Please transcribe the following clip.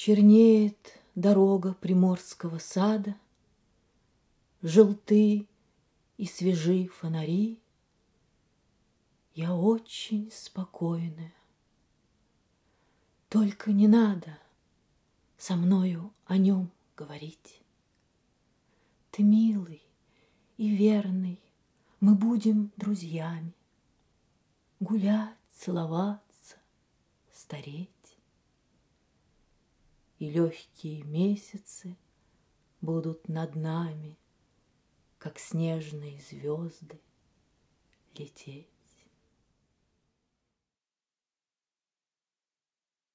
Чернеет дорога приморского сада, Желты и свежи фонари. Я очень спокойная. Только не надо со мною о нем говорить. Ты милый и верный, мы будем друзьями, Гулять, целоваться, стареть. И легкие месяцы будут над нами, Как снежные звезды, лететь.